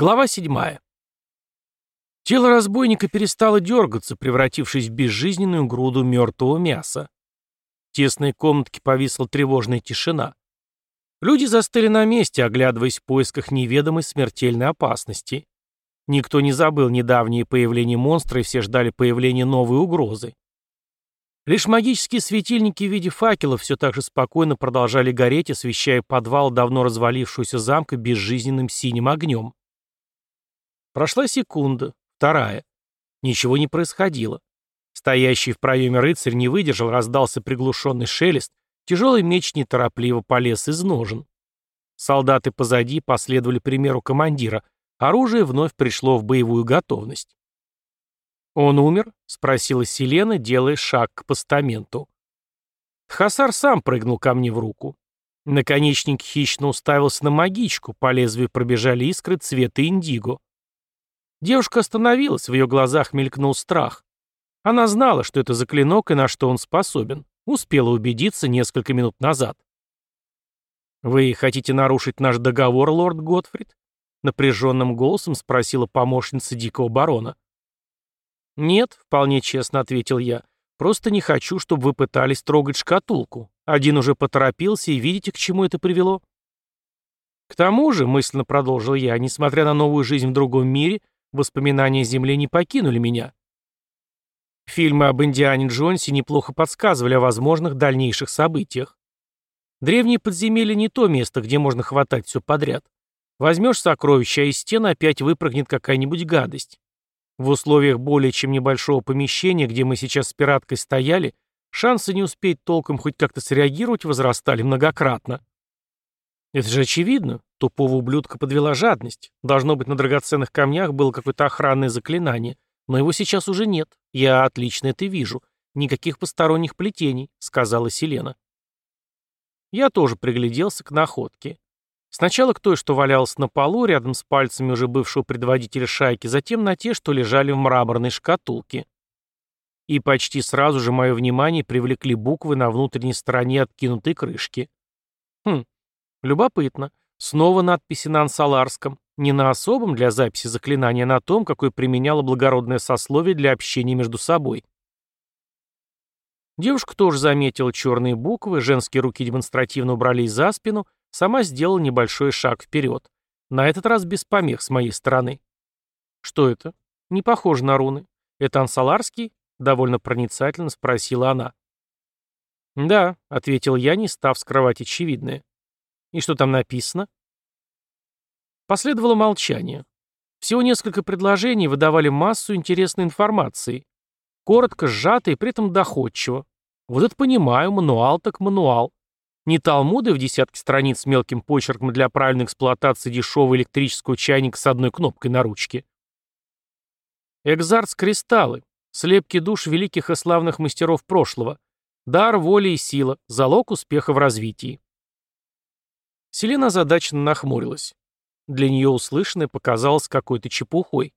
Глава 7. Тело разбойника перестало дергаться, превратившись в безжизненную груду мертвого мяса. В тесной комнатке повисла тревожная тишина. Люди застыли на месте, оглядываясь в поисках неведомой смертельной опасности. Никто не забыл недавнее появление монстра, и все ждали появления новой угрозы. Лишь магические светильники в виде факелов все так же спокойно продолжали гореть, освещая подвал давно развалившегося замка безжизненным синим огнем. Прошла секунда, вторая. Ничего не происходило. Стоящий в проеме рыцарь не выдержал, раздался приглушенный шелест, тяжелый меч неторопливо полез из ножен. Солдаты позади последовали примеру командира, оружие вновь пришло в боевую готовность. «Он умер?» — спросила Селена, делая шаг к постаменту. Хасар сам прыгнул ко мне в руку. Наконечник хищно уставился на магичку, по лезвию пробежали искры цвета индиго. Девушка остановилась, в ее глазах мелькнул страх. Она знала, что это за клинок и на что он способен. Успела убедиться несколько минут назад. «Вы хотите нарушить наш договор, лорд Готфрид?» Напряженным голосом спросила помощница дикого барона. «Нет», — вполне честно ответил я. «Просто не хочу, чтобы вы пытались трогать шкатулку. Один уже поторопился, и видите, к чему это привело?» «К тому же», — мысленно продолжил я, — «несмотря на новую жизнь в другом мире, воспоминания Земли не покинули меня». Фильмы об Индиане Джонсе неплохо подсказывали о возможных дальнейших событиях. Древние подземелья не то место, где можно хватать все подряд. Возьмешь сокровища, а из стены опять выпрыгнет какая-нибудь гадость. В условиях более чем небольшого помещения, где мы сейчас с пираткой стояли, шансы не успеть толком хоть как-то среагировать возрастали многократно. Это же очевидно. Тупого ублюдка подвела жадность. Должно быть, на драгоценных камнях было какое-то охранное заклинание. Но его сейчас уже нет. Я отлично это вижу. Никаких посторонних плетений, сказала Селена. Я тоже пригляделся к находке. Сначала к той, что валялась на полу, рядом с пальцами уже бывшего предводителя шайки, затем на те, что лежали в мраморной шкатулке. И почти сразу же мое внимание привлекли буквы на внутренней стороне откинутой крышки. Хм, любопытно. Снова надписи на ансаларском. Не на особом для записи заклинания, на том, какое применяло благородное сословие для общения между собой. Девушка тоже заметила черные буквы, женские руки демонстративно убрались за спину — Сама сделала небольшой шаг вперед. На этот раз без помех с моей стороны. «Что это? Не похоже на руны. Это ансаларский?» — довольно проницательно спросила она. «Да», — ответил я, не став скрывать очевидное. «И что там написано?» Последовало молчание. Всего несколько предложений выдавали массу интересной информации. Коротко, сжато и при этом доходчиво. Вот это понимаю, мануал так мануал. Не талмуды в десятке страниц с мелким почерком для правильной эксплуатации дешевого электрического чайника с одной кнопкой на ручке. Экзарц кристаллы, слепки душ великих и славных мастеров прошлого, дар, воля и сила, залог успеха в развитии. Селена озадаченно нахмурилась. Для нее услышанное показалось какой-то чепухой.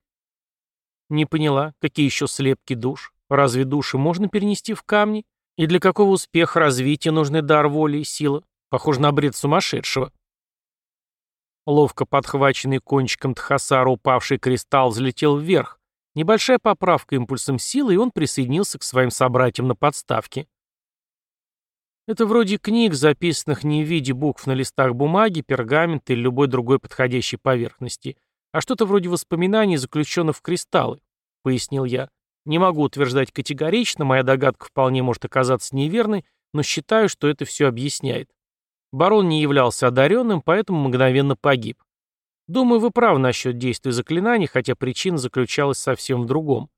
Не поняла, какие еще слепки душ? Разве души можно перенести в камни? И для какого успеха развития нужны дар воли и сила? Похоже на бред сумасшедшего. Ловко подхваченный кончиком Тхасара упавший кристалл взлетел вверх. Небольшая поправка импульсом силы, и он присоединился к своим собратьям на подставке. Это вроде книг, записанных не в виде букв на листах бумаги, пергамента или любой другой подходящей поверхности, а что-то вроде воспоминаний, заключенных в кристаллы, пояснил я. Не могу утверждать категорично, моя догадка вполне может оказаться неверной, но считаю, что это все объясняет. Барон не являлся одаренным, поэтому мгновенно погиб. Думаю, вы правы насчет действия заклинаний, хотя причина заключалась совсем в другом.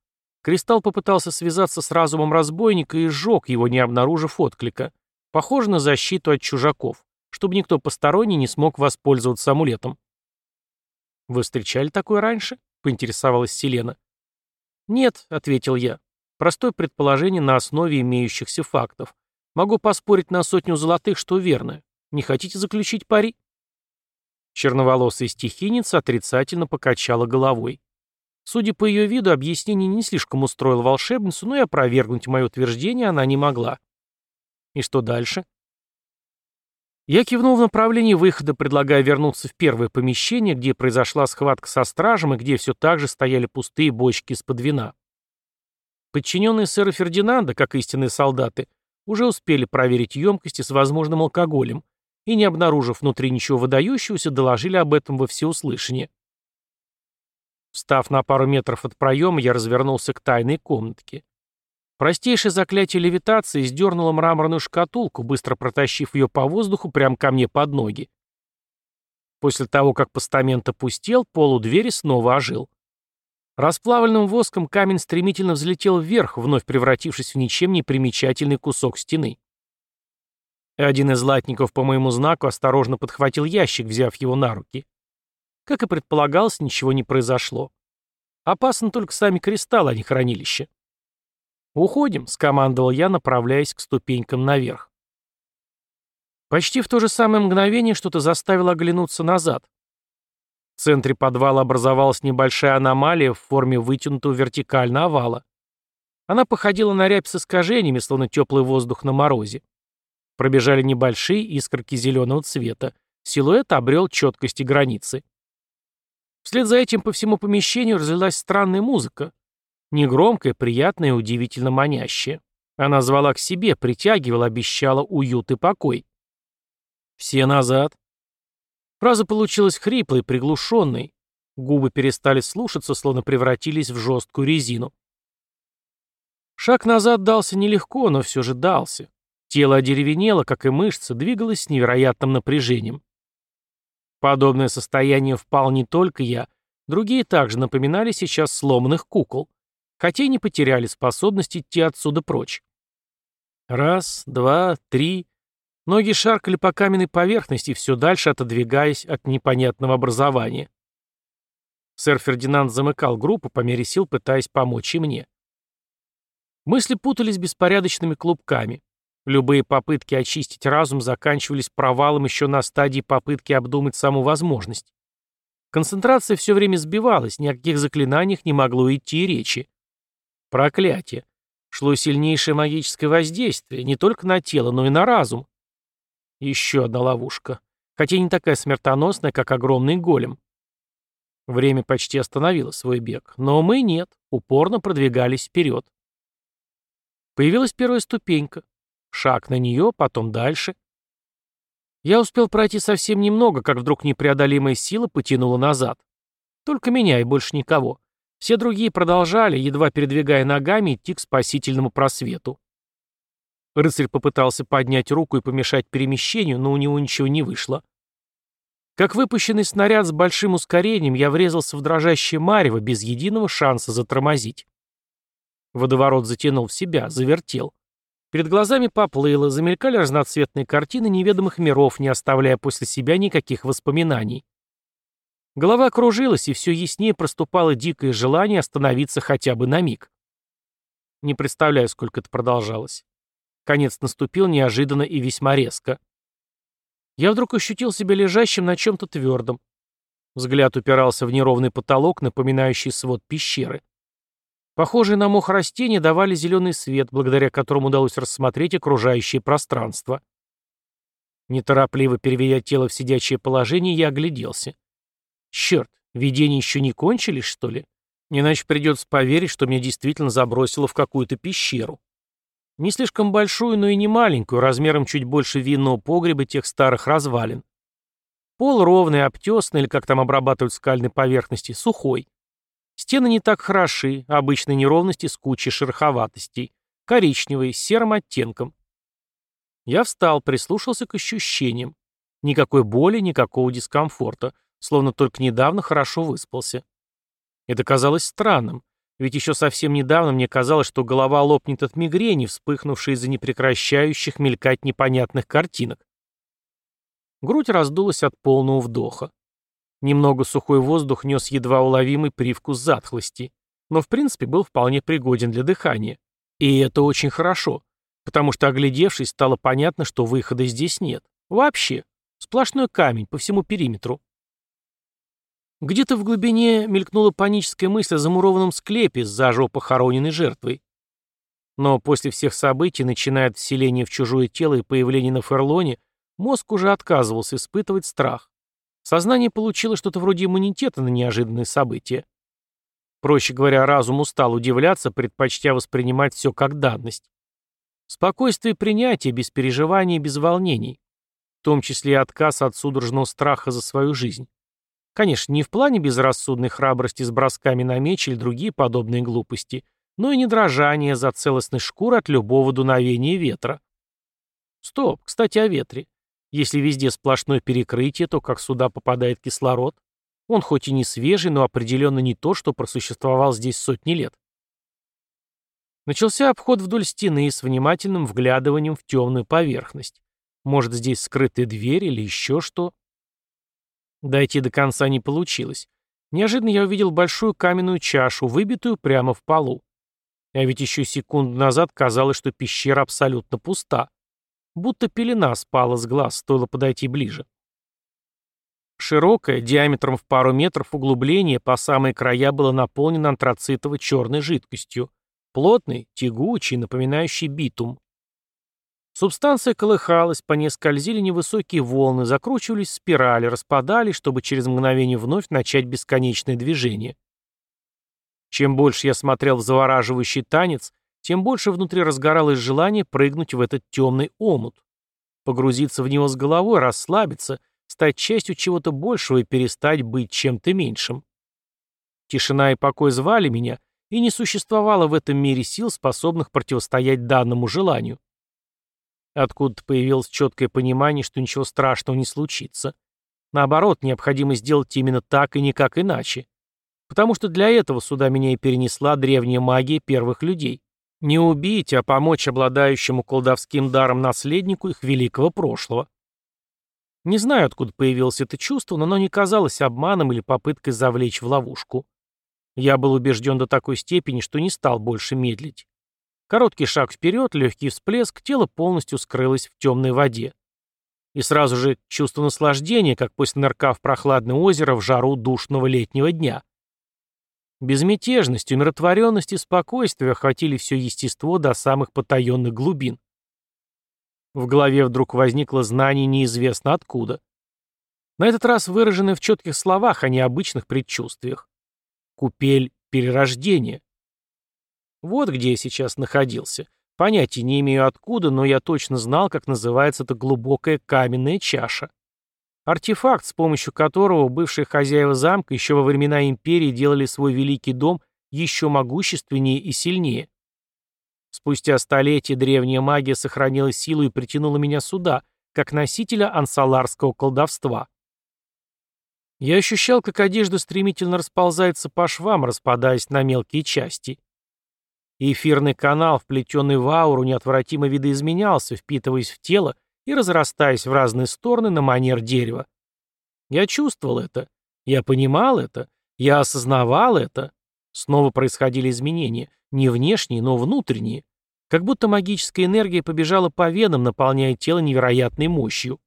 Кристалл попытался связаться с разумом разбойника и сжег его, не обнаружив отклика. Похоже на защиту от чужаков, чтобы никто посторонний не смог воспользоваться амулетом. «Вы встречали такое раньше?» — поинтересовалась Селена. «Нет», — ответил я. «Простое предположение на основе имеющихся фактов. Могу поспорить на сотню золотых, что верно. Не хотите заключить пари?» Черноволосая стихийница отрицательно покачала головой. Судя по ее виду, объяснение не слишком устроило волшебницу, но и опровергнуть мое утверждение она не могла. И что дальше? Я кивнул в направлении выхода, предлагая вернуться в первое помещение, где произошла схватка со стражем и где все так же стояли пустые бочки из-под вина. Подчиненные сэра Фердинанда, как истинные солдаты, уже успели проверить емкости с возможным алкоголем и, не обнаружив внутри ничего выдающегося, доложили об этом во всеуслышание. Встав на пару метров от проема, я развернулся к тайной комнатке. Простейшее заклятие левитации сдернуло мраморную шкатулку, быстро протащив ее по воздуху прямо ко мне под ноги. После того, как постамент опустел, пол у двери снова ожил. Расплавленным воском камень стремительно взлетел вверх, вновь превратившись в ничем не примечательный кусок стены. Один из латников по моему знаку осторожно подхватил ящик, взяв его на руки. Как и предполагалось, ничего не произошло. Опасно только сами кристаллы, а не хранилище. «Уходим», — скомандовал я, направляясь к ступенькам наверх. Почти в то же самое мгновение что-то заставило оглянуться назад. В центре подвала образовалась небольшая аномалия в форме вытянутого вертикально овала. Она походила на рябь с искажениями, словно теплый воздух на морозе. Пробежали небольшие искорки зеленого цвета. Силуэт обрел четкость и границы. Вслед за этим по всему помещению разлилась странная музыка. Негромкая, приятная и удивительно манящая. Она звала к себе, притягивала, обещала уют и покой. «Все назад», Фраза получилась хриплой, приглушенной. Губы перестали слушаться, словно превратились в жесткую резину. Шаг назад дался нелегко, но все же дался. Тело одеревенело, как и мышцы, двигалось с невероятным напряжением. Подобное состояние впал не только я, другие также напоминали сейчас сломанных кукол, хотя и не потеряли способность идти отсюда прочь. Раз, два, три, Ноги шаркали по каменной поверхности, все дальше отодвигаясь от непонятного образования. Сэр Фердинанд замыкал группу, по мере сил пытаясь помочь и мне. Мысли путались беспорядочными клубками. Любые попытки очистить разум заканчивались провалом еще на стадии попытки обдумать саму возможность. Концентрация все время сбивалась, ни о каких заклинаниях не могло идти речи. Проклятие. Шло сильнейшее магическое воздействие не только на тело, но и на разум. Еще одна ловушка. Хотя не такая смертоносная, как огромный голем. Время почти остановило свой бег, но мы нет, упорно продвигались вперед. Появилась первая ступенька. Шаг на нее, потом дальше. Я успел пройти совсем немного, как вдруг непреодолимая сила потянула назад. Только меня и больше никого. Все другие продолжали, едва передвигая ногами, идти к спасительному просвету. Рыцарь попытался поднять руку и помешать перемещению, но у него ничего не вышло. Как выпущенный снаряд с большим ускорением, я врезался в дрожащее марево без единого шанса затормозить. Водоворот затянул в себя, завертел. Перед глазами поплыло, замелькали разноцветные картины неведомых миров, не оставляя после себя никаких воспоминаний. Голова кружилась, и все яснее проступало дикое желание остановиться хотя бы на миг. Не представляю, сколько это продолжалось. Конец наступил неожиданно и весьма резко. Я вдруг ощутил себя лежащим на чем-то твердом. Взгляд упирался в неровный потолок, напоминающий свод пещеры. Похожие на мох растения давали зеленый свет, благодаря которому удалось рассмотреть окружающее пространство. Неторопливо переведя тело в сидячее положение, я огляделся. Черт, видения еще не кончились, что ли? Иначе придется поверить, что меня действительно забросило в какую-то пещеру. Не слишком большую, но и не маленькую, размером чуть больше винного погреба тех старых развалин. Пол ровный, обтесанный, или как там обрабатывают скальные поверхности, сухой. Стены не так хороши, обычные неровности с кучей шероховатостей. Коричневые, с серым оттенком. Я встал, прислушался к ощущениям. Никакой боли, никакого дискомфорта, словно только недавно хорошо выспался. Это казалось странным. Ведь еще совсем недавно мне казалось, что голова лопнет от мигрени, вспыхнувшей из-за непрекращающих мелькать непонятных картинок. Грудь раздулась от полного вдоха. Немного сухой воздух нес едва уловимый привкус затхлости, но в принципе был вполне пригоден для дыхания. И это очень хорошо, потому что, оглядевшись, стало понятно, что выхода здесь нет. Вообще. Сплошной камень по всему периметру. Где-то в глубине мелькнула паническая мысль о замурованном склепе с заживо похороненной жертвой. Но после всех событий, начиная от вселения в чужое тело и появления на Ферлоне, Мозг уже отказывался испытывать страх. Сознание получило что-то вроде иммунитета на неожиданные события. Проще говоря, разум устал удивляться, предпочтя воспринимать все как данность. Спокойствие принятия, без переживаний и без волнений. В том числе и отказ от судорожного страха за свою жизнь. Конечно, не в плане безрассудной храбрости с бросками на меч или другие подобные глупости, но и не дрожание за целостность шкуры от любого дуновения ветра. Стоп, кстати, о ветре. Если везде сплошное перекрытие, то как сюда попадает кислород? Он хоть и не свежий, но определенно не то, что просуществовал здесь сотни лет. Начался обход вдоль стены с внимательным вглядыванием в темную поверхность. Может, здесь скрытая дверь или еще что? Дойти до конца не получилось. Неожиданно я увидел большую каменную чашу, выбитую прямо в полу. А ведь еще секунду назад казалось, что пещера абсолютно пуста. Будто пелена спала с глаз, стоило подойти ближе. Широкое, диаметром в пару метров углубление по самые края было наполнено антрацитово-черной жидкостью, плотной, тягучей, напоминающей битум. Субстанция колыхалась, по ней скользили невысокие волны, закручивались спирали, распадались, чтобы через мгновение вновь начать бесконечное движение. Чем больше я смотрел в завораживающий танец, тем больше внутри разгоралось желание прыгнуть в этот темный омут. Погрузиться в него с головой, расслабиться, стать частью чего-то большего и перестать быть чем-то меньшим. Тишина и покой звали меня, и не существовало в этом мире сил, способных противостоять данному желанию. Откуда-то появилось четкое понимание, что ничего страшного не случится. Наоборот, необходимо сделать именно так и никак иначе. Потому что для этого сюда меня и перенесла древняя магия первых людей. Не убить, а помочь обладающему колдовским даром наследнику их великого прошлого. Не знаю, откуда появилось это чувство, но оно не казалось обманом или попыткой завлечь в ловушку. Я был убежден до такой степени, что не стал больше медлить. Короткий шаг вперед, легкий всплеск, тело полностью скрылось в темной воде. И сразу же чувство наслаждения, как после нырка в прохладное озеро в жару душного летнего дня. Безмятежность, умиротворенность и спокойствие охватили все естество до самых потаенных глубин. В голове вдруг возникло знание неизвестно откуда. На этот раз выраженное в четких словах, а не обычных предчувствиях. Купель перерождения. Вот где я сейчас находился. Понятия не имею откуда, но я точно знал, как называется эта глубокая каменная чаша. Артефакт, с помощью которого бывшие хозяева замка еще во времена империи делали свой великий дом еще могущественнее и сильнее. Спустя столетия древняя магия сохранила силу и притянула меня сюда, как носителя ансаларского колдовства. Я ощущал, как одежда стремительно расползается по швам, распадаясь на мелкие части. Эфирный канал, вплетенный в ауру, неотвратимо видоизменялся, впитываясь в тело и разрастаясь в разные стороны на манер дерева. Я чувствовал это. Я понимал это. Я осознавал это. Снова происходили изменения. Не внешние, но внутренние. Как будто магическая энергия побежала по венам, наполняя тело невероятной мощью.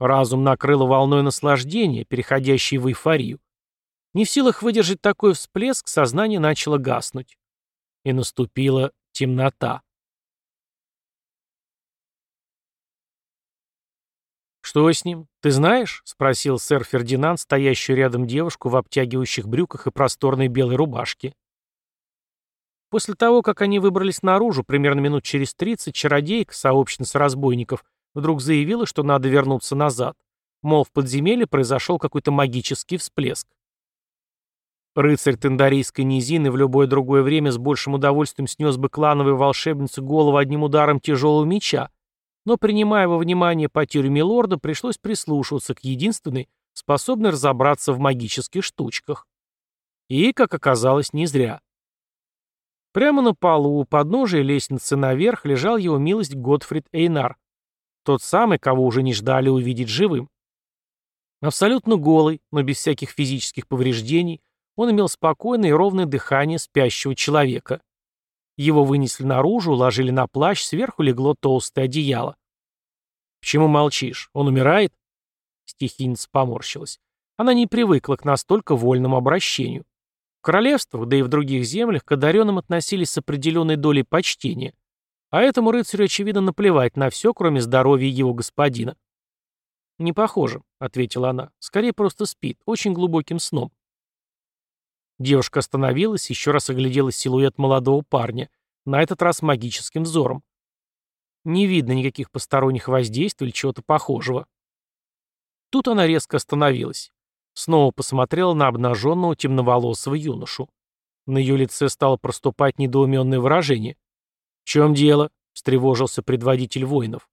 Разум накрыло волной наслаждения, переходящей в эйфорию. Не в силах выдержать такой всплеск, сознание начало гаснуть и наступила темнота. «Что с ним? Ты знаешь?» — спросил сэр Фердинанд, стоящую рядом девушку в обтягивающих брюках и просторной белой рубашке. После того, как они выбрались наружу, примерно минут через тридцать, чародейка, сообщница разбойников, вдруг заявила, что надо вернуться назад. Мол, в подземелье произошел какой-то магический всплеск. Рыцарь Тендарийской низины в любое другое время с большим удовольствием снес бы клановой волшебнице голову одним ударом тяжелого меча, но, принимая во внимание потерю Милорда, пришлось прислушиваться к единственной, способной разобраться в магических штучках. И, как оказалось, не зря. Прямо на полу, у подножия лестницы наверх, лежал его милость Готфрид Эйнар. Тот самый, кого уже не ждали увидеть живым. Абсолютно голый, но без всяких физических повреждений, он имел спокойное и ровное дыхание спящего человека. Его вынесли наружу, уложили на плащ, сверху легло толстое одеяло. «Почему молчишь? Он умирает?» Стихийница поморщилась. Она не привыкла к настолько вольному обращению. В королевствах, да и в других землях, к одаренным относились с определенной долей почтения. А этому рыцарю, очевидно, наплевать на все, кроме здоровья его господина. «Не похоже», — ответила она. «Скорее просто спит, очень глубоким сном». Девушка остановилась, еще раз оглядела силуэт молодого парня, на этот раз магическим взором. Не видно никаких посторонних воздействий или чего-то похожего. Тут она резко остановилась. Снова посмотрела на обнаженного темноволосого юношу. На ее лице стало проступать недоуменное выражение. «В чем дело?» — встревожился предводитель воинов.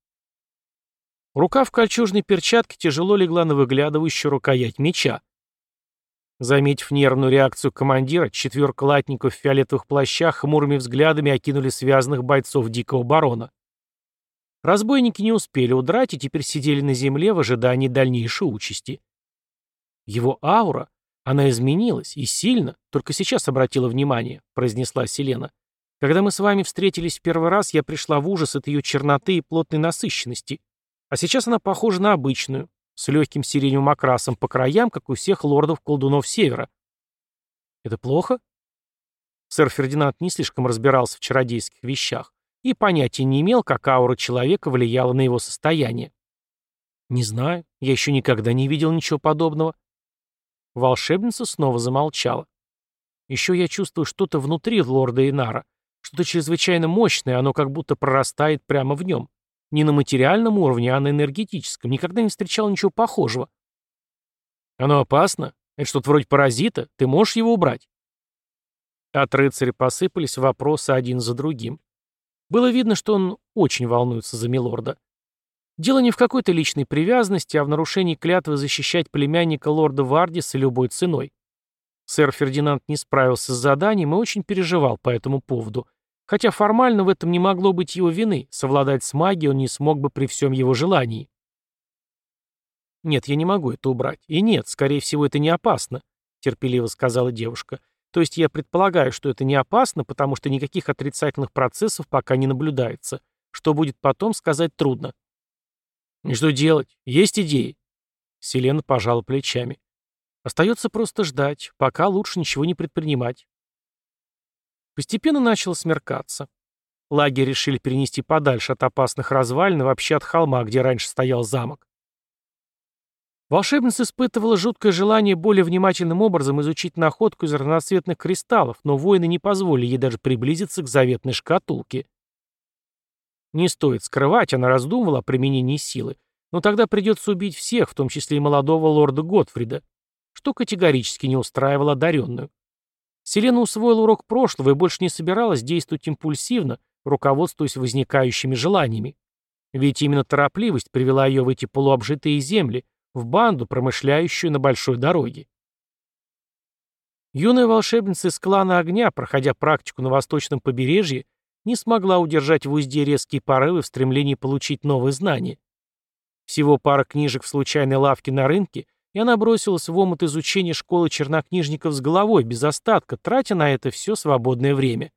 Рука в кольчужной перчатке тяжело легла на выглядывающую рукоять меча. Заметив нервную реакцию командира, четверка латников в фиолетовых плащах хмурыми взглядами окинули связанных бойцов Дикого Барона. Разбойники не успели удрать и теперь сидели на земле в ожидании дальнейшей участи. Его аура, она изменилась, и сильно, только сейчас обратила внимание, произнесла Селена. Когда мы с вами встретились в первый раз, я пришла в ужас от ее черноты и плотной насыщенности. А сейчас она похожа на обычную, с легким сиреневым окрасом по краям, как у всех лордов-колдунов Севера. Это плохо? Сэр Фердинанд не слишком разбирался в чародейских вещах и понятия не имел, как аура человека влияла на его состояние. «Не знаю, я еще никогда не видел ничего подобного». Волшебница снова замолчала. «Еще я чувствую что-то внутри лорда Инара, что-то чрезвычайно мощное, оно как будто прорастает прямо в нем. Не на материальном уровне, а на энергетическом. Никогда не встречал ничего похожего. Оно опасно? Это что-то вроде паразита? Ты можешь его убрать? От рыцаря посыпались вопросы один за другим. Было видно, что он очень волнуется за милорда. Дело не в какой-то личной привязанности, а в нарушении клятвы защищать племянника лорда Вардиса любой ценой. Сэр Фердинанд не справился с заданием и очень переживал по этому поводу, Хотя формально в этом не могло быть его вины, совладать с магией он не смог бы при всем его желании. «Нет, я не могу это убрать. И нет, скорее всего, это не опасно», — терпеливо сказала девушка. «То есть я предполагаю, что это не опасно, потому что никаких отрицательных процессов пока не наблюдается. Что будет потом, сказать трудно». «И что делать? Есть идеи?» Селена пожала плечами. «Остается просто ждать. Пока лучше ничего не предпринимать. Постепенно начало смеркаться. Лагерь решили перенести подальше от опасных развалин и вообще от холма, где раньше стоял замок. Волшебница испытывала жуткое желание более внимательным образом изучить находку из разноцветных кристаллов, но воины не позволили ей даже приблизиться к заветной шкатулке. Не стоит скрывать, она раздумывала о применении силы, но тогда придется убить всех, в том числе и молодого лорда Готфрида, что категорически не устраивало одаренную. Селена усвоила урок прошлого и больше не собиралась действовать импульсивно, руководствуясь возникающими желаниями. Ведь именно торопливость привела ее в эти полуобжитые земли, в банду, промышляющую на большой дороге. Юная волшебница из клана огня, проходя практику на восточном побережье, не смогла удержать в узде резкие порывы в стремлении получить новые знания. Всего пара книжек в случайной лавке на рынке, и она бросилась в омут изучения школы чернокнижников с головой, без остатка, тратя на это все свободное время.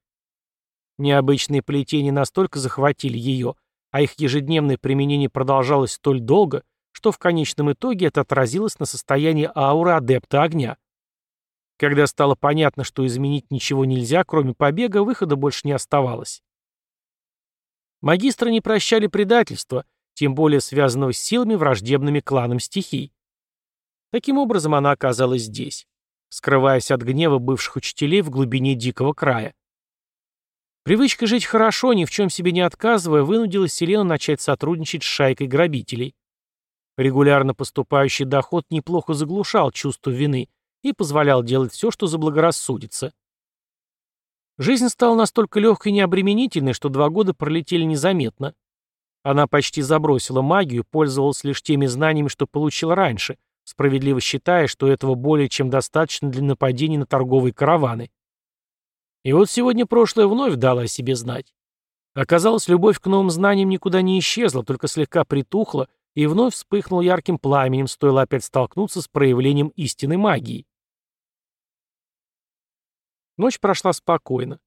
Необычные плетения настолько захватили ее, а их ежедневное применение продолжалось столь долго, что в конечном итоге это отразилось на состоянии ауры адепта огня. Когда стало понятно, что изменить ничего нельзя, кроме побега, выхода больше не оставалось. Магистры не прощали предательства, тем более связанного с силами, враждебными кланам стихий. Таким образом, она оказалась здесь, скрываясь от гнева бывших учителей в глубине дикого края. Привычка жить хорошо, ни в чем себе не отказывая, вынудила Селену начать сотрудничать с шайкой грабителей. Регулярно поступающий доход неплохо заглушал чувство вины и позволял делать все, что заблагорассудится. Жизнь стала настолько легкой и необременительной, что два года пролетели незаметно. Она почти забросила магию, пользовалась лишь теми знаниями, что получила раньше — справедливо считая, что этого более чем достаточно для нападений на торговые караваны. И вот сегодня прошлое вновь дало о себе знать. Оказалось, любовь к новым знаниям никуда не исчезла, только слегка притухла и вновь вспыхнул ярким пламенем, стоило опять столкнуться с проявлением истинной магии. Ночь прошла спокойно.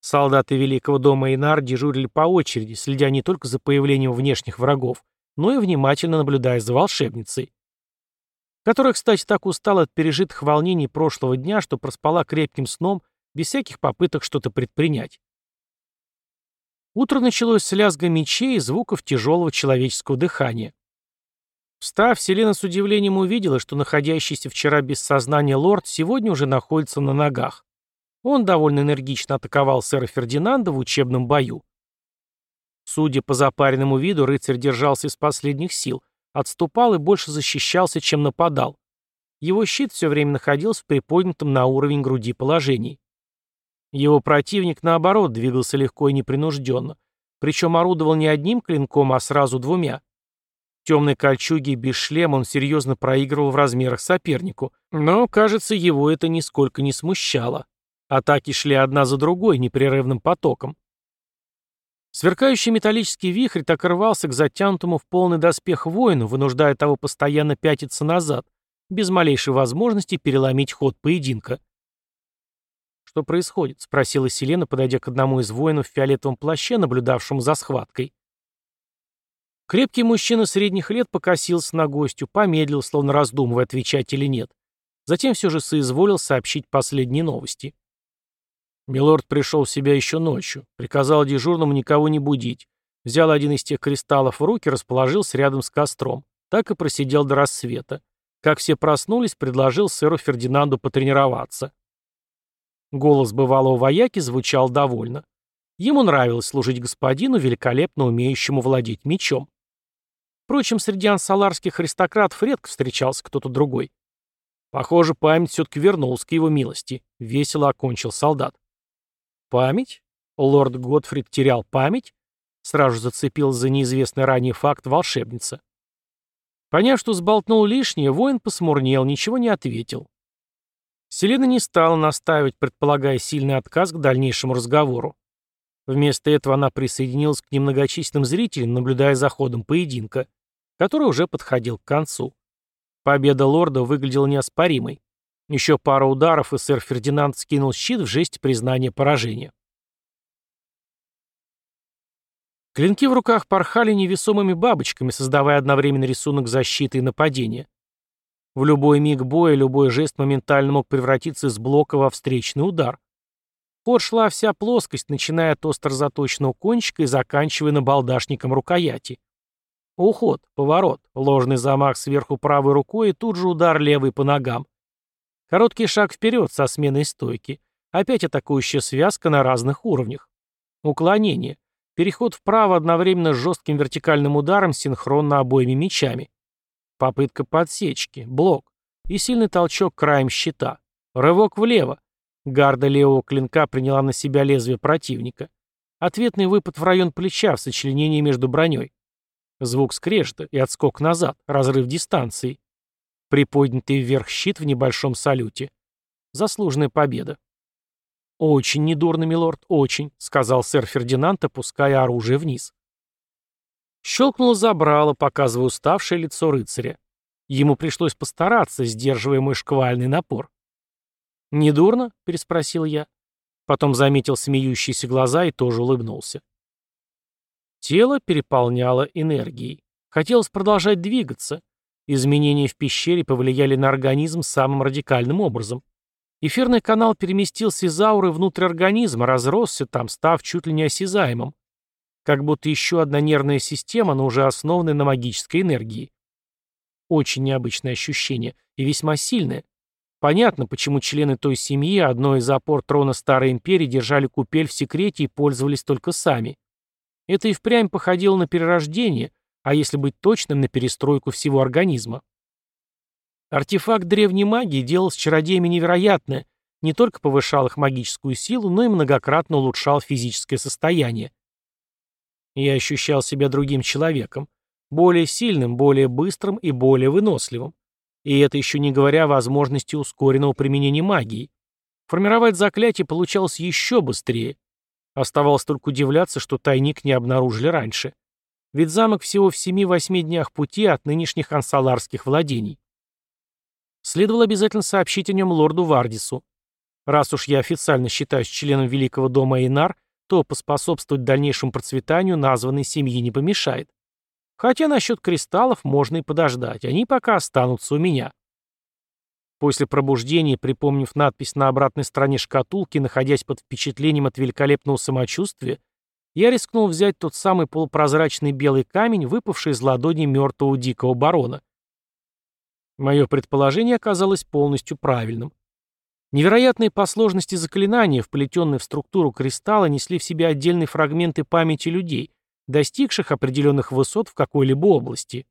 Солдаты Великого дома Инар дежурили по очереди, следя не только за появлением внешних врагов, но и внимательно наблюдая за волшебницей которая, кстати, так устала от пережитых волнений прошлого дня, что проспала крепким сном, без всяких попыток что-то предпринять. Утро началось с лязга мечей и звуков тяжелого человеческого дыхания. Встав, Селена с удивлением увидела, что находящийся вчера без сознания лорд сегодня уже находится на ногах. Он довольно энергично атаковал сэра Фердинанда в учебном бою. Судя по запаренному виду, рыцарь держался из последних сил, отступал и больше защищался, чем нападал. Его щит все время находился в приподнятом на уровень груди положении. Его противник, наоборот, двигался легко и непринужденно, причем орудовал не одним клинком, а сразу двумя. В темной кольчуге без шлема он серьезно проигрывал в размерах сопернику, но, кажется, его это нисколько не смущало. Атаки шли одна за другой, непрерывным потоком. Сверкающий металлический вихрь так рвался к затянутому в полный доспех воину, вынуждая того постоянно пятиться назад, без малейшей возможности переломить ход поединка. «Что происходит?» — спросила Селена, подойдя к одному из воинов в фиолетовом плаще, наблюдавшему за схваткой. Крепкий мужчина средних лет покосился на гостю, помедлил, словно раздумывая, отвечать или нет. Затем все же соизволил сообщить последние новости. Милорд пришел в себя еще ночью, приказал дежурному никого не будить, взял один из тех кристаллов в руки, расположился рядом с костром. Так и просидел до рассвета. Как все проснулись, предложил сэру Фердинанду потренироваться. Голос бывалого вояки звучал довольно. Ему нравилось служить господину, великолепно умеющему владеть мечом. Впрочем, среди ансаларских аристократов редко встречался кто-то другой. Похоже, память все-таки вернулась к его милости. Весело окончил солдат. Память? Лорд Готфрид терял память? Сразу зацепил за неизвестный ранее факт волшебница. Поняв, что сболтнул лишнее, воин посмурнел, ничего не ответил. Селена не стала настаивать, предполагая сильный отказ к дальнейшему разговору. Вместо этого она присоединилась к немногочисленным зрителям, наблюдая за ходом поединка, который уже подходил к концу. Победа лорда выглядела неоспоримой. Еще пара ударов, и сэр Фердинанд скинул щит в жесть признания поражения. Клинки в руках порхали невесомыми бабочками, создавая одновременно рисунок защиты и нападения. В любой миг боя любой жест моментально мог превратиться из блока во встречный удар. Ход шла вся плоскость, начиная от остро заточенного кончика и заканчивая набалдашником рукояти. Уход, поворот, ложный замах сверху правой рукой и тут же удар левой по ногам. Короткий шаг вперед со сменой стойки. Опять атакующая связка на разных уровнях. Уклонение. Переход вправо одновременно с жестким вертикальным ударом синхронно обоими мечами. Попытка подсечки. Блок. И сильный толчок краем щита. Рывок влево. Гарда левого клинка приняла на себя лезвие противника. Ответный выпад в район плеча в сочленении между броней. Звук скрежета и отскок назад, разрыв дистанции. Приподнятый вверх щит в небольшом салюте. Заслуженная победа. «Очень недурно, милорд, очень», — сказал сэр Фердинанд, опуская оружие вниз. Щелкнуло забрало, показывая уставшее лицо рыцаря. Ему пришлось постараться, сдерживая мой шквальный напор. «Недурно?» — переспросил я. Потом заметил смеющиеся глаза и тоже улыбнулся. Тело переполняло энергией. Хотелось продолжать двигаться, Изменения в пещере повлияли на организм самым радикальным образом. Эфирный канал переместился из ауры внутрь организма, разросся там, став чуть ли не осязаемым. Как будто еще одна нервная система, но уже основанная на магической энергии. Очень необычное ощущение и весьма сильное. Понятно, почему члены той семьи, одной из опор трона Старой Империи, держали купель в секрете и пользовались только сами. Это и впрямь походило на перерождение, а если быть точным, на перестройку всего организма. Артефакт древней магии делал с чародеями невероятное, не только повышал их магическую силу, но и многократно улучшал физическое состояние. Я ощущал себя другим человеком, более сильным, более быстрым и более выносливым. И это еще не говоря о возможности ускоренного применения магии. Формировать заклятие получалось еще быстрее. Оставалось только удивляться, что тайник не обнаружили раньше ведь замок всего в семи-восьми днях пути от нынешних ансаларских владений. Следовало обязательно сообщить о нем лорду Вардису. Раз уж я официально считаюсь членом Великого дома Эйнар, то поспособствовать дальнейшему процветанию названной семьи не помешает. Хотя насчет кристаллов можно и подождать, они пока останутся у меня. После пробуждения, припомнив надпись на обратной стороне шкатулки, находясь под впечатлением от великолепного самочувствия, я рискнул взять тот самый полупрозрачный белый камень, выпавший из ладони мертвого дикого барона. Мое предположение оказалось полностью правильным. Невероятные по сложности заклинания, вплетенные в структуру кристалла, несли в себе отдельные фрагменты памяти людей, достигших определенных высот в какой-либо области.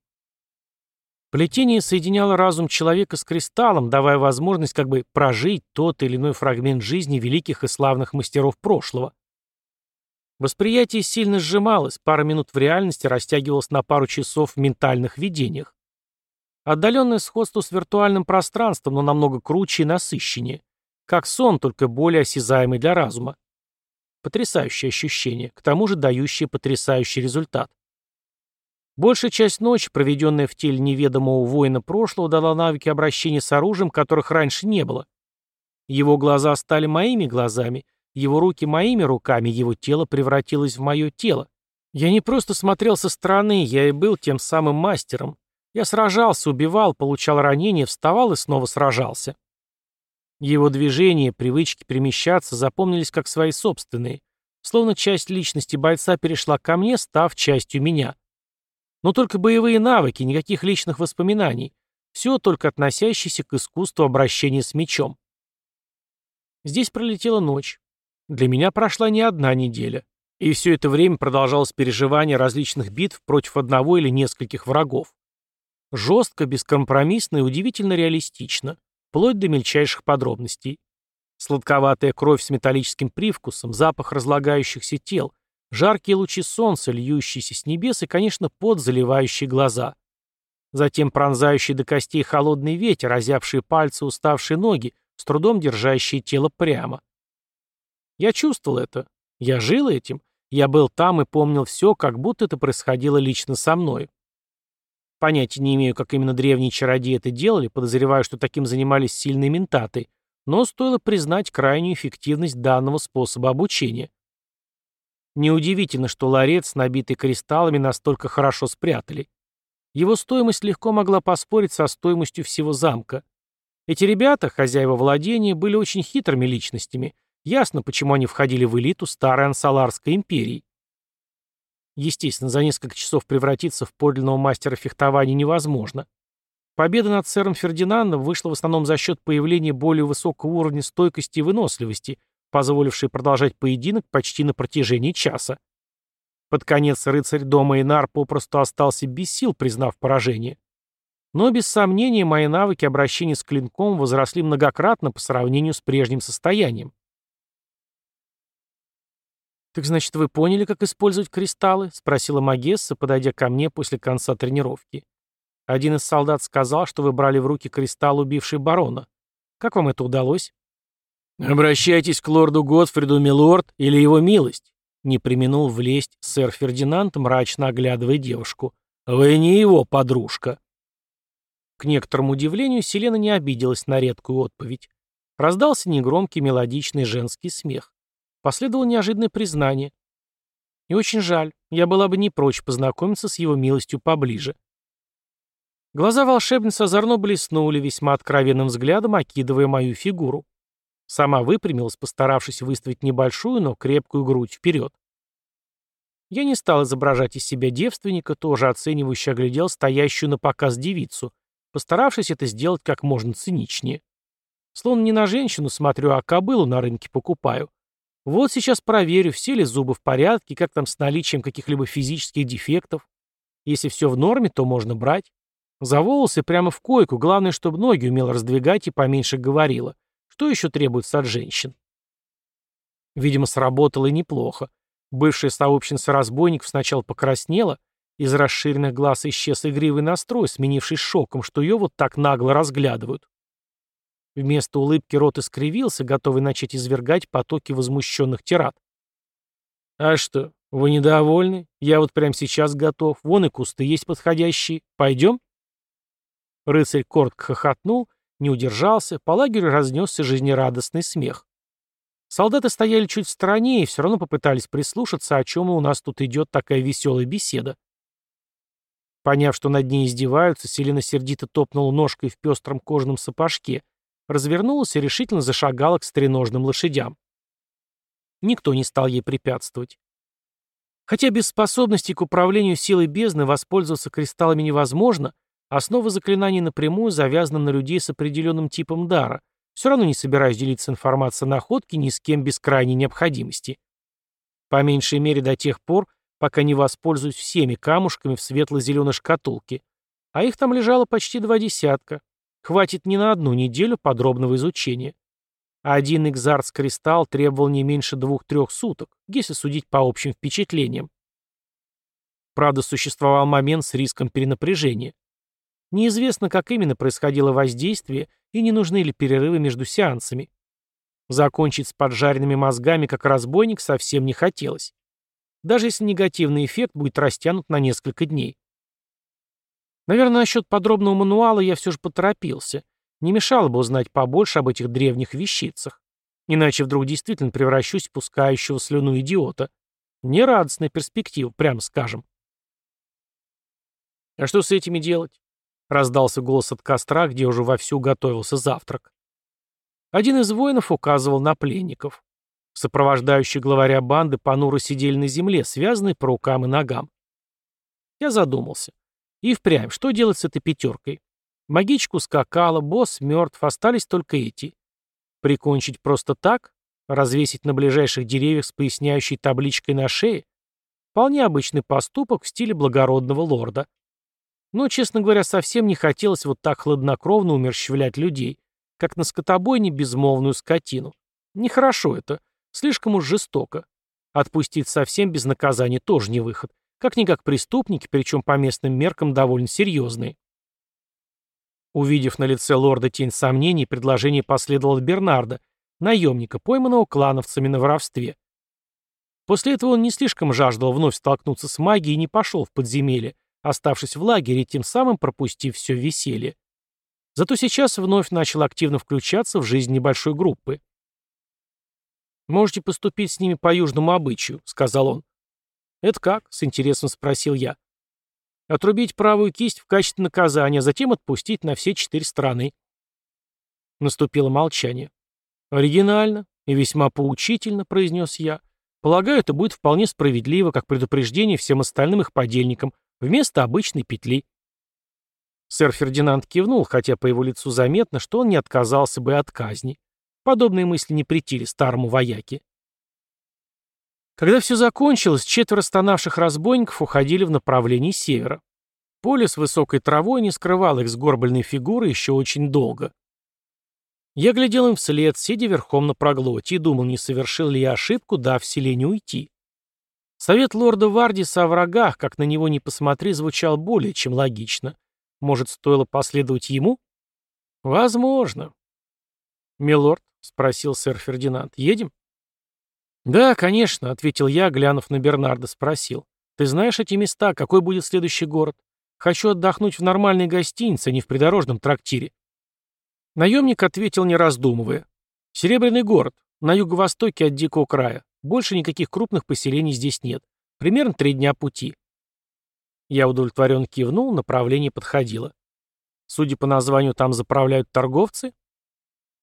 Плетение соединяло разум человека с кристаллом, давая возможность как бы прожить тот или иной фрагмент жизни великих и славных мастеров прошлого. Восприятие сильно сжималось, пара минут в реальности растягивалось на пару часов в ментальных видениях. Отдаленное сходство с виртуальным пространством, но намного круче и насыщеннее. Как сон, только более осязаемый для разума. Потрясающее ощущение, к тому же дающее потрясающий результат. Большая часть ночи, проведенная в теле неведомого воина прошлого, дала навыки обращения с оружием, которых раньше не было. Его глаза стали моими глазами, его руки моими руками, его тело превратилось в мое тело. Я не просто смотрел со стороны, я и был тем самым мастером. Я сражался, убивал, получал ранения, вставал и снова сражался. Его движения, привычки перемещаться запомнились как свои собственные, словно часть личности бойца перешла ко мне, став частью меня. Но только боевые навыки, никаких личных воспоминаний. Все только относящееся к искусству обращения с мечом. Здесь пролетела ночь. Для меня прошла не одна неделя. И все это время продолжалось переживание различных битв против одного или нескольких врагов. Жестко, бескомпромиссно и удивительно реалистично, вплоть до мельчайших подробностей. Сладковатая кровь с металлическим привкусом, запах разлагающихся тел, Жаркие лучи солнца, льющиеся с небес, и, конечно, пот, заливающий глаза. Затем пронзающий до костей холодный ветер, озявшие пальцы, уставшие ноги, с трудом держащие тело прямо. Я чувствовал это. Я жил этим. Я был там и помнил все, как будто это происходило лично со мной. Понятия не имею, как именно древние чародеи это делали, подозреваю, что таким занимались сильные ментаты, но стоило признать крайнюю эффективность данного способа обучения. Неудивительно, что ларец, набитый кристаллами, настолько хорошо спрятали. Его стоимость легко могла поспорить со стоимостью всего замка. Эти ребята, хозяева владения, были очень хитрыми личностями. Ясно, почему они входили в элиту старой ансаларской империи. Естественно, за несколько часов превратиться в подлинного мастера фехтования невозможно. Победа над сэром Фердинандом вышла в основном за счет появления более высокого уровня стойкости и выносливости, позволивший продолжать поединок почти на протяжении часа. Под конец рыцарь дома Инар попросту остался без сил, признав поражение. Но без сомнения мои навыки обращения с клинком возросли многократно по сравнению с прежним состоянием. «Так значит, вы поняли, как использовать кристаллы?» — спросила Магесса, подойдя ко мне после конца тренировки. Один из солдат сказал, что вы брали в руки кристалл, убивший барона. Как вам это удалось? «Обращайтесь к лорду Готфриду, милорд, или его милость», — не применул влезть сэр Фердинанд, мрачно оглядывая девушку. «Вы не его подружка». К некоторому удивлению, Селена не обиделась на редкую отповедь. Раздался негромкий мелодичный женский смех. Последовало неожиданное признание. И очень жаль, я была бы не прочь познакомиться с его милостью поближе. Глаза волшебницы озорно блеснули, весьма откровенным взглядом окидывая мою фигуру. Сама выпрямилась, постаравшись выставить небольшую, но крепкую грудь вперед. Я не стал изображать из себя девственника, тоже оценивающе оглядел стоящую на показ девицу, постаравшись это сделать как можно циничнее. Словно не на женщину смотрю, а кобылу на рынке покупаю. Вот сейчас проверю, все ли зубы в порядке, как там с наличием каких-либо физических дефектов. Если все в норме, то можно брать. За волосы прямо в койку, главное, чтобы ноги умела раздвигать и поменьше говорила. Что еще требуется от женщин? Видимо, сработало и неплохо. Бывшая сообщница разбойников сначала покраснела, из расширенных глаз исчез игривый настрой, сменившись шоком, что ее вот так нагло разглядывают. Вместо улыбки рот искривился, готовый начать извергать потоки возмущенных тират. «А что, вы недовольны? Я вот прямо сейчас готов. Вон и кусты есть подходящие. Пойдем?» Рыцарь коротко хохотнул не удержался, по лагерю разнесся жизнерадостный смех. Солдаты стояли чуть в стороне и все равно попытались прислушаться, о чем у нас тут идет такая веселая беседа. Поняв, что над ней издеваются, Селена сердито топнула ножкой в пестром кожаном сапожке, развернулась и решительно зашагала к стреножным лошадям. Никто не стал ей препятствовать. Хотя без способности к управлению силой бездны воспользоваться кристаллами невозможно, Основа заклинаний напрямую завязана на людей с определенным типом дара. Все равно не собираюсь делиться информацией о находке ни с кем без крайней необходимости. По меньшей мере до тех пор, пока не воспользуюсь всеми камушками в светло-зеленой шкатулке. А их там лежало почти два десятка. Хватит не на одну неделю подробного изучения. Один экзарц-кристалл требовал не меньше двух-трех суток, если судить по общим впечатлениям. Правда, существовал момент с риском перенапряжения. Неизвестно, как именно происходило воздействие и не нужны ли перерывы между сеансами. Закончить с поджаренными мозгами как разбойник совсем не хотелось. Даже если негативный эффект будет растянут на несколько дней. Наверное, насчет подробного мануала я все же поторопился. Не мешало бы узнать побольше об этих древних вещицах. Иначе вдруг действительно превращусь в пускающего слюну идиота. Нерадостная перспектива, прямо скажем. «А что с этими делать?» — раздался голос от костра, где уже вовсю готовился завтрак. Один из воинов указывал на пленников. Сопровождающие главаря банды понуро сидели на земле, связанные по рукам и ногам. Я задумался. И впрямь, что делать с этой пятеркой? Магичку скакала, босс мертв, остались только эти. Прикончить просто так? Развесить на ближайших деревьях с поясняющей табличкой на шее? Вполне обычный поступок в стиле благородного лорда. Но, честно говоря, совсем не хотелось вот так хладнокровно умерщвлять людей, как на скотобойне безмолвную скотину. Нехорошо это, слишком уж жестоко. Отпустить совсем без наказания тоже не выход. Как-никак преступники, причем по местным меркам довольно серьезные. Увидев на лице лорда тень сомнений, предложение последовало от Бернарда, наемника, пойманного клановцами на воровстве. После этого он не слишком жаждал вновь столкнуться с магией и не пошел в подземелье, оставшись в лагере и тем самым пропустив все веселье. Зато сейчас вновь начал активно включаться в жизнь небольшой группы. «Можете поступить с ними по южному обычаю», — сказал он. «Это как?» — с интересом спросил я. «Отрубить правую кисть в качестве наказания, затем отпустить на все четыре стороны». Наступило молчание. «Оригинально и весьма поучительно», — произнес я. «Полагаю, это будет вполне справедливо, как предупреждение всем остальным их подельникам, вместо обычной петли». Сэр Фердинанд кивнул, хотя по его лицу заметно, что он не отказался бы от казни. Подобные мысли не претили старому вояке. Когда все закончилось, четверо стонавших разбойников уходили в направлении севера. Поле с высокой травой не скрывало их сгорбленной фигуры еще очень долго. Я глядел им вслед, сидя верхом на проглоте, и думал, не совершил ли я ошибку, дав селению уйти. Совет лорда Вардиса о врагах, как на него не посмотри, звучал более чем логично. Может, стоило последовать ему? Возможно. «Милорд?» — спросил сэр Фердинанд. «Едем?» «Да, конечно», — ответил я, глянув на Бернарда, спросил. «Ты знаешь эти места? Какой будет следующий город? Хочу отдохнуть в нормальной гостинице, а не в придорожном трактире». Наемник ответил, не раздумывая. «Серебряный город, на юго-востоке от Дикого края. Больше никаких крупных поселений здесь нет. Примерно три дня пути. Я удовлетворенно кивнул, направление подходило. Судя по названию, там заправляют торговцы?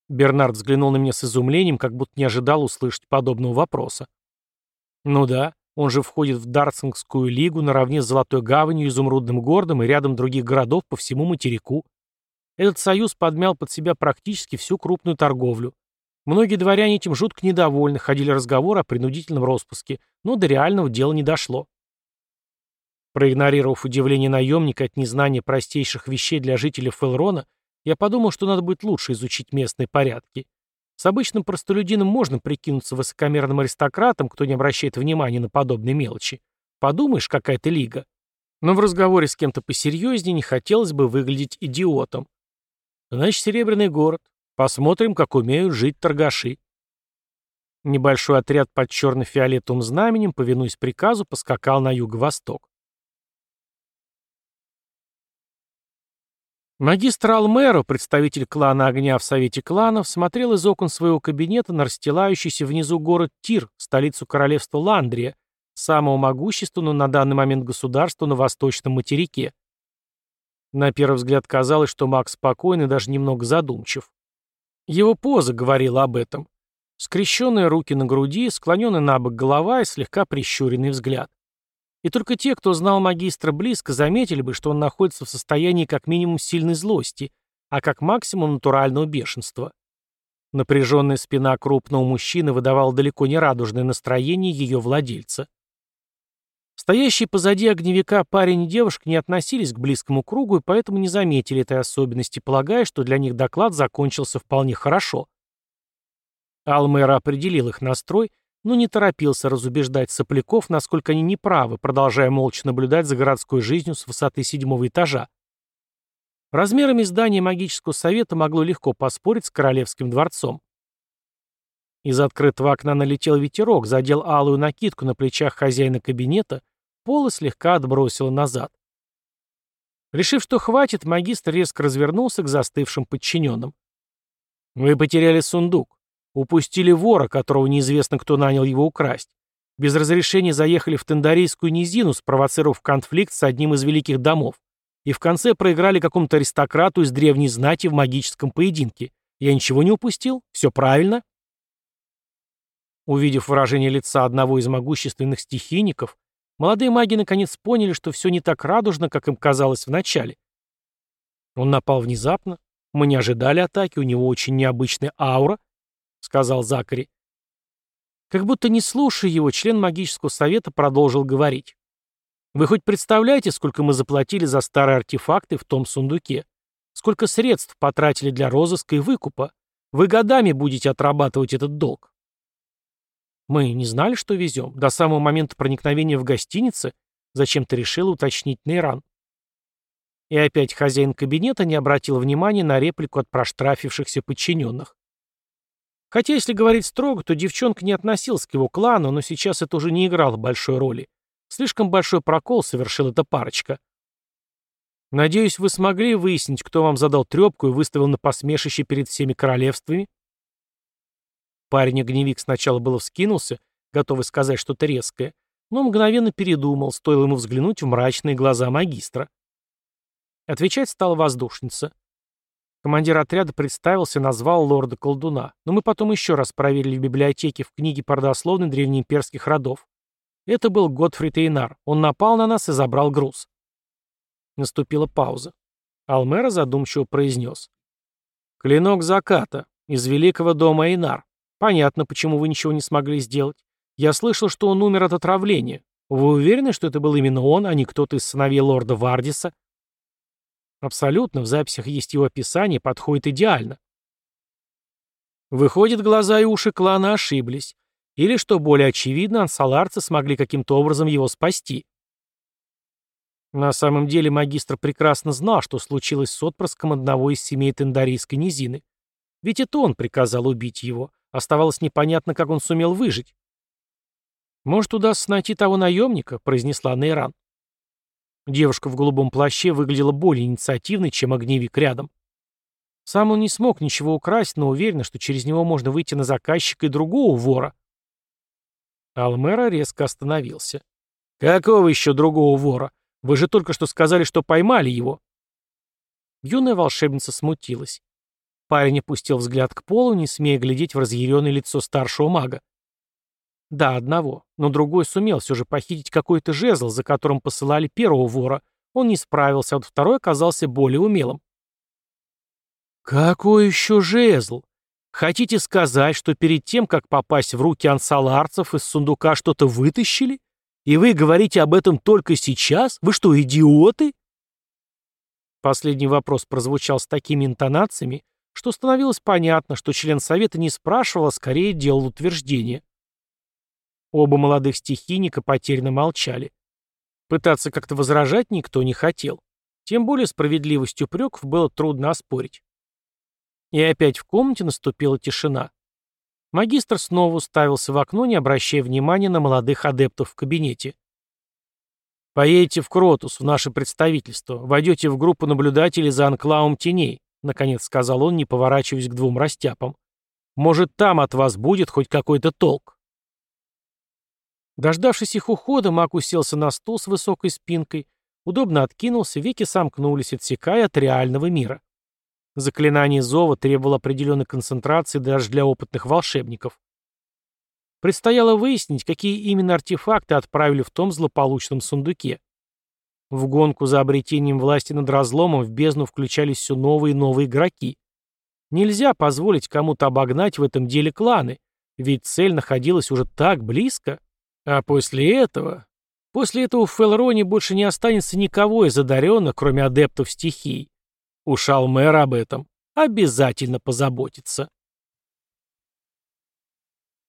Бернард взглянул на меня с изумлением, как будто не ожидал услышать подобного вопроса. Ну да, он же входит в Дартсингскую лигу наравне с Золотой гаванью, Изумрудным городом и рядом других городов по всему материку. Этот союз подмял под себя практически всю крупную торговлю. Многие дворяне этим жутко недовольны, ходили разговоры о принудительном распуске, но до реального дела не дошло. Проигнорировав удивление наемника от незнания простейших вещей для жителей Фелрона, я подумал, что надо будет лучше изучить местные порядки. С обычным простолюдином можно прикинуться высокомерным аристократом, кто не обращает внимания на подобные мелочи. Подумаешь, какая-то лига. Но в разговоре с кем-то посерьезнее не хотелось бы выглядеть идиотом. Значит, Серебряный город. Посмотрим, как умеют жить торгаши. Небольшой отряд под черно-фиолетовым знаменем, повинуясь приказу, поскакал на юго-восток. Магистр Алмеро, представитель клана Огня в Совете кланов, смотрел из окон своего кабинета на расстилающийся внизу город Тир, столицу королевства Ландрия, самого могущественного на данный момент государства на восточном материке. На первый взгляд казалось, что маг спокойный, даже немного задумчив. Его поза говорила об этом. Скрещенные руки на груди, склоненный на бок голова и слегка прищуренный взгляд. И только те, кто знал магистра близко, заметили бы, что он находится в состоянии как минимум сильной злости, а как максимум натурального бешенства. Напряженная спина крупного мужчины выдавала далеко не радужное настроение ее владельца. Стоящие позади огневика парень и девушка не относились к близкому кругу и поэтому не заметили этой особенности, полагая, что для них доклад закончился вполне хорошо. Алмэр определил их настрой, но не торопился разубеждать сопляков, насколько они неправы, продолжая молча наблюдать за городской жизнью с высоты седьмого этажа. Размерами здания магического совета могло легко поспорить с королевским дворцом. Из открытого окна налетел ветерок, задел алую накидку на плечах хозяина кабинета, пол и слегка отбросило назад. Решив, что хватит, магистр резко развернулся к застывшим подчиненным. «Вы потеряли сундук. Упустили вора, которого неизвестно кто нанял его украсть. Без разрешения заехали в Тендарийскую низину, спровоцировав конфликт с одним из великих домов. И в конце проиграли какому-то аристократу из древней знати в магическом поединке. Я ничего не упустил? Все правильно?» Увидев выражение лица одного из могущественных стихийников, молодые маги наконец поняли, что все не так радужно, как им казалось вначале. Он напал внезапно, мы не ожидали атаки, у него очень необычная аура, сказал Закари. Как будто не слушая его, член магического совета продолжил говорить. Вы хоть представляете, сколько мы заплатили за старые артефакты в том сундуке? Сколько средств потратили для розыска и выкупа? Вы годами будете отрабатывать этот долг. Мы не знали, что везем. До самого момента проникновения в гостинице зачем-то решил уточнить Нейран. И опять хозяин кабинета не обратил внимания на реплику от проштрафившихся подчиненных. Хотя, если говорить строго, то девчонка не относилась к его клану, но сейчас это уже не играло большой роли. Слишком большой прокол совершил эта парочка. Надеюсь, вы смогли выяснить, кто вам задал трепку и выставил на посмешище перед всеми королевствами? Парень-огневик сначала было вскинулся, готовый сказать что-то резкое, но мгновенно передумал, стоило ему взглянуть в мрачные глаза магистра. Отвечать стала воздушница. Командир отряда представился, назвал лорда-колдуна, но мы потом еще раз проверили в библиотеке в книге по родословной древнеимперских родов. Это был Готфрид Эйнар. Он напал на нас и забрал груз. Наступила пауза. Алмера задумчиво произнес. «Клинок заката. Из великого дома Эйнар. Понятно, почему вы ничего не смогли сделать. Я слышал, что он умер от отравления. Вы уверены, что это был именно он, а не кто-то из сыновей лорда Вардиса? Абсолютно, в записях есть его описание, подходит идеально. Выходит, глаза и уши клана ошиблись. Или, что более очевидно, ансаларцы смогли каким-то образом его спасти. На самом деле магистр прекрасно знал, что случилось с отпрыском одного из семей Тендарийской низины. Ведь это он приказал убить его. Оставалось непонятно, как он сумел выжить. «Может, удастся найти того наемника?» — произнесла Нейран. Девушка в голубом плаще выглядела более инициативной, чем огневик рядом. Сам он не смог ничего украсть, но уверена, что через него можно выйти на заказчика и другого вора. Алмера резко остановился. «Какого еще другого вора? Вы же только что сказали, что поймали его». Юная волшебница смутилась. Парень опустил взгляд к полу, не смея глядеть в разъяренное лицо старшего мага. Да, одного, но другой сумел все же похитить какой-то жезл, за которым посылали первого вора. Он не справился, а вот второй оказался более умелым. «Какой еще жезл? Хотите сказать, что перед тем, как попасть в руки ансаларцев, из сундука что-то вытащили? И вы говорите об этом только сейчас? Вы что, идиоты?» Последний вопрос прозвучал с такими интонациями, что становилось понятно, что член совета не спрашивал, а скорее делал утверждение. Оба молодых стихийника потерянно молчали. Пытаться как-то возражать никто не хотел. Тем более справедливость упреков было трудно оспорить. И опять в комнате наступила тишина. Магистр снова уставился в окно, не обращая внимания на молодых адептов в кабинете. «Поедете в Кротус, в наше представительство, войдете в группу наблюдателей за анклавом теней. Наконец сказал он, не поворачиваясь к двум растяпам. «Может, там от вас будет хоть какой-то толк?» Дождавшись их ухода, маг уселся на стул с высокой спинкой, удобно откинулся, веки сомкнулись, отсекая от реального мира. Заклинание зова требовало определенной концентрации даже для опытных волшебников. Предстояло выяснить, какие именно артефакты отправили в том злополучном сундуке. В гонку за обретением власти над разломом в бездну включались все новые и новые игроки. Нельзя позволить кому-то обогнать в этом деле кланы, ведь цель находилась уже так близко. А после этого... После этого в Фелроне больше не останется никого из одаренных, кроме адептов стихий. У Шалмера об этом обязательно позаботиться.